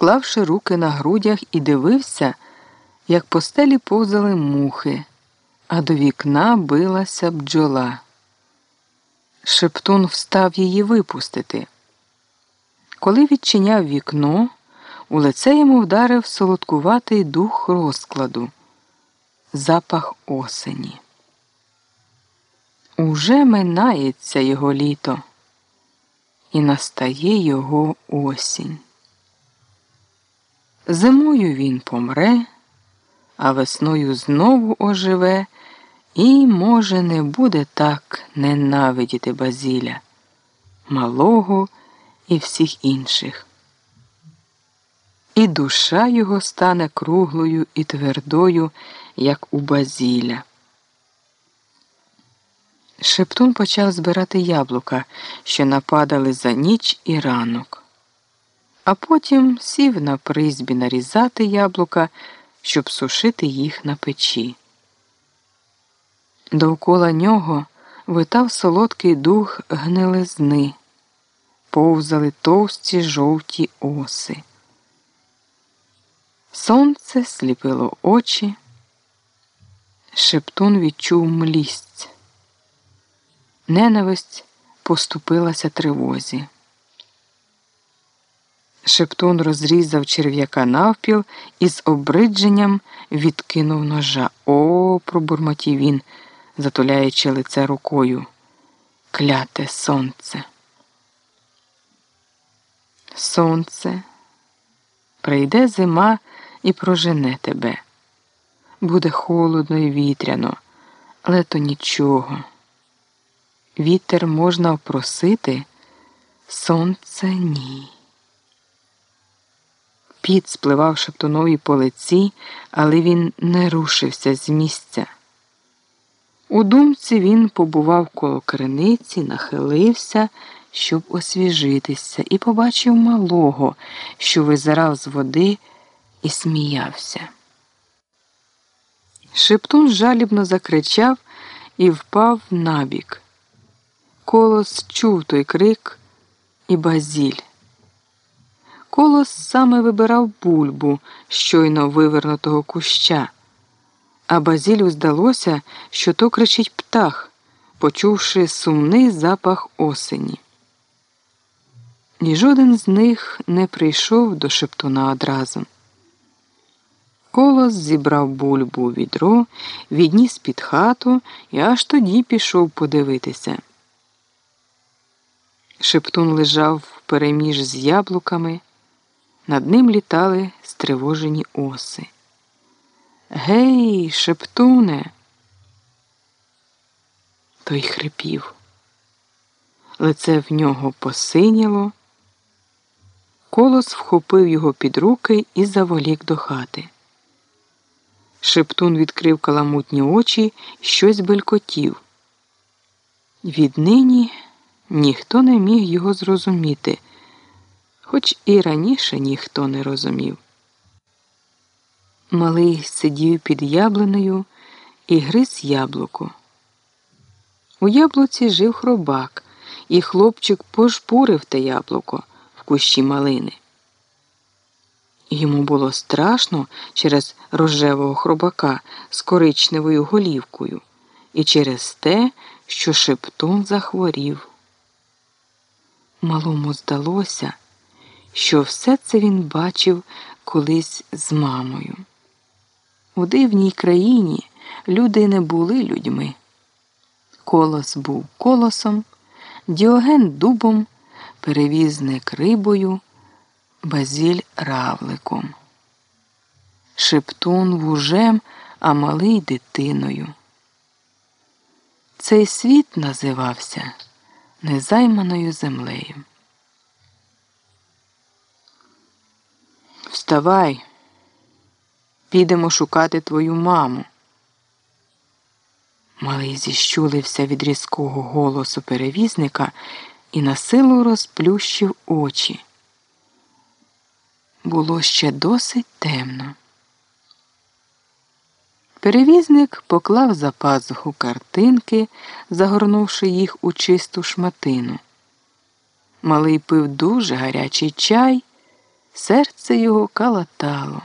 склавши руки на грудях, і дивився, як по стелі повзали мухи, а до вікна билася бджола. Шептун встав її випустити. Коли відчиняв вікно, у лице йому вдарив солодкуватий дух розкладу, запах осені. Уже минається його літо, і настає його осінь. Зимою він помре, а весною знову оживе і, може, не буде так ненавидіти Базіля, малого і всіх інших. І душа його стане круглою і твердою, як у Базіля. Шептун почав збирати яблука, що нападали за ніч і ранок, а потім сів на призбі нарізати яблука, щоб сушити їх на печі. Довкола нього витав солодкий дух гнилизни, повзали товсті жовті оси. Сонце сліпило очі, шептун відчув млість. Ненависть поступилася тривозі. Шептун розрізав черв'яка навпіл і з обридженням відкинув ножа. О, пробурмотів він, затуляючи лице рукою. Кляте сонце. Сонце. Прийде зима і прожене тебе. Буде холодно і вітряно, але то нічого. Вітер можна впросити, сонце ні. Піт спливав шептунові по лиці, але він не рушився з місця. У думці він побував коло криниці, нахилився, щоб освіжитися, і побачив малого, що визирав з води і сміявся. Шептун жалібно закричав і впав набік. Колос чув той крик і базіль. Колос саме вибирав бульбу щойно вивернутого куща, а базілю здалося, що то кричить птах, почувши сумний запах осені. Ні жоден з них не прийшов до шептуна одразу. Колос зібрав бульбу у відро, відніс під хату і аж тоді пішов подивитися. Шептун лежав переміж з яблуками, над ним літали стривожені оси. Гей, шептуне. Той хрипів. Лице в нього посиняло. Колос вхопив його під руки і заволік до хати. Шептун відкрив каламутні очі щось белькотів. Віднині ніхто не міг його зрозуміти, хоч і раніше ніхто не розумів. Малий сидів під яблунею і гриз яблуко. У яблуці жив хробак, і хлопчик пожпурив те яблуко в кущі малини. Йому було страшно через рожевого хробака з коричневою голівкою і через те, що шептун захворів. Малому здалося, що все це він бачив колись з мамою. У дивній країні люди не були людьми. Колос був колосом, діоген дубом, перевізник рибою, базіль равликом, шептун вужем, а малий дитиною. Цей світ називався незайманою землею. Вставай, підемо шукати твою маму. Малий зіщулився від різкого голосу перевізника і на силу розплющив очі. Було ще досить темно. Перевізник поклав за пазуху картинки, загорнувши їх у чисту шматину. Малий пив дуже гарячий чай серце його калатало.